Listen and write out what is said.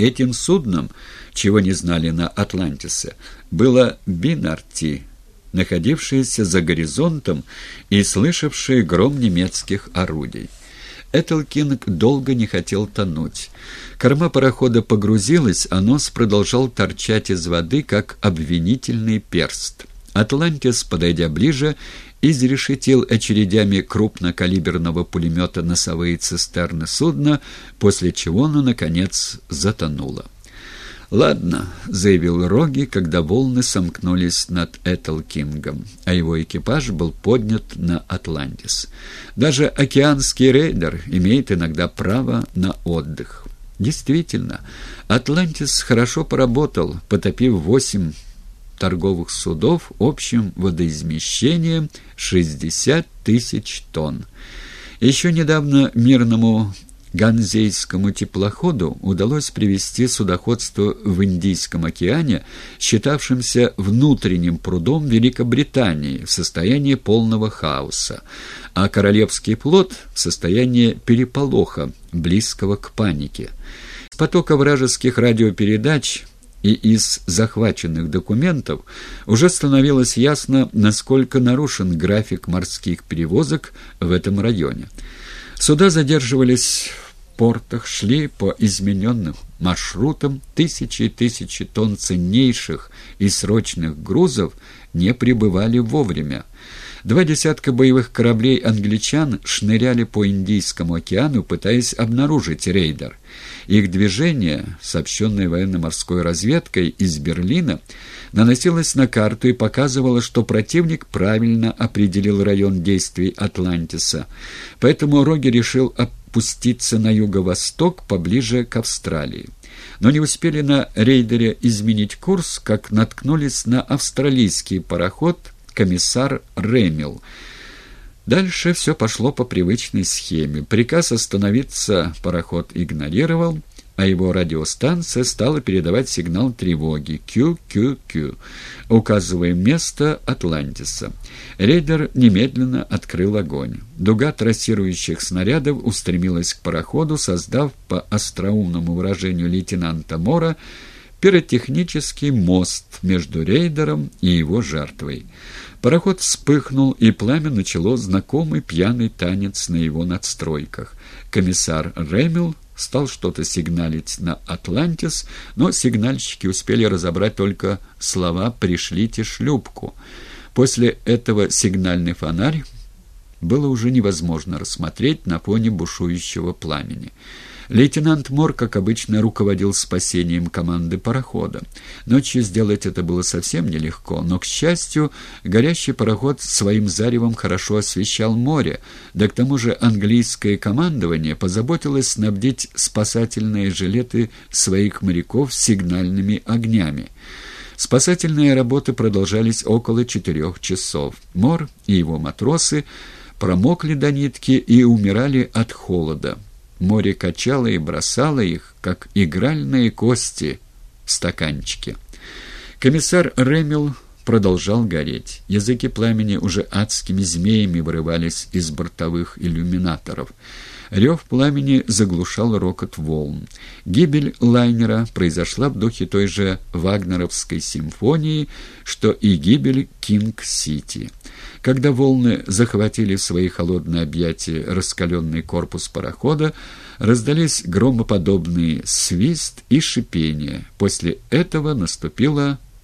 Этим судном, чего не знали на Атлантисе, было Бинарти, находившееся за горизонтом и слышавшее гром немецких орудий. Этелкинг долго не хотел тонуть. Корма парохода погрузилась, а нос продолжал торчать из воды, как обвинительный перст. Атлантис, подойдя ближе, изрешетил очередями крупнокалиберного пулемета носовые цистерны судна, после чего оно, наконец, затонуло. «Ладно», — заявил Роги, когда волны сомкнулись над Этелкингом, а его экипаж был поднят на Атлантис. «Даже океанский рейдер имеет иногда право на отдых». Действительно, Атлантис хорошо поработал, потопив восемь торговых судов общим водоизмещением 60 тысяч тонн. Еще недавно мирному Ганзейскому теплоходу удалось привести судоходство в Индийском океане, считавшимся внутренним прудом Великобритании, в состоянии полного хаоса, а Королевский флот в состоянии переполоха, близкого к панике. С потока вражеских радиопередач и из захваченных документов уже становилось ясно, насколько нарушен график морских перевозок в этом районе. Суда задерживались в портах, шли по измененным маршрутам, тысячи и тысячи тонн ценнейших и срочных грузов не прибывали вовремя. Два десятка боевых кораблей англичан шныряли по Индийскому океану, пытаясь обнаружить рейдер. Их движение, сообщенное военно-морской разведкой из Берлина, наносилось на карту и показывало, что противник правильно определил район действий Атлантиса. Поэтому Роги решил опуститься на юго-восток, поближе к Австралии. Но не успели на рейдере изменить курс, как наткнулись на австралийский пароход «Комиссар Ремил», Дальше все пошло по привычной схеме. Приказ остановиться пароход игнорировал, а его радиостанция стала передавать сигнал тревоги «Q-Q-Q», указывая место Атлантиса. Рейдер немедленно открыл огонь. Дуга трассирующих снарядов устремилась к пароходу, создав, по остроумному выражению лейтенанта Мора, пиротехнический мост между рейдером и его жертвой. Пароход вспыхнул, и пламя начало знакомый пьяный танец на его надстройках. Комиссар Рамель стал что-то сигналить на «Атлантис», но сигнальщики успели разобрать только слова «пришлите шлюпку». После этого сигнальный фонарь было уже невозможно рассмотреть на фоне бушующего пламени. Лейтенант Мор, как обычно, руководил спасением команды парохода. Ночью сделать это было совсем нелегко, но, к счастью, горящий пароход своим заревом хорошо освещал море, да к тому же английское командование позаботилось снабдить спасательные жилеты своих моряков сигнальными огнями. Спасательные работы продолжались около четырех часов. Мор и его матросы промокли до нитки и умирали от холода. Море качало и бросало их, как игральные кости в стаканчике. Комиссар Ремил продолжал гореть. Языки пламени уже адскими змеями вырывались из бортовых иллюминаторов. Рев пламени заглушал рокот волн. Гибель лайнера произошла в духе той же вагнеровской симфонии, что и гибель Кинг-Сити. Когда волны захватили в свои холодные объятия раскаленный корпус парохода, раздались громоподобные свист и шипение. После этого наступила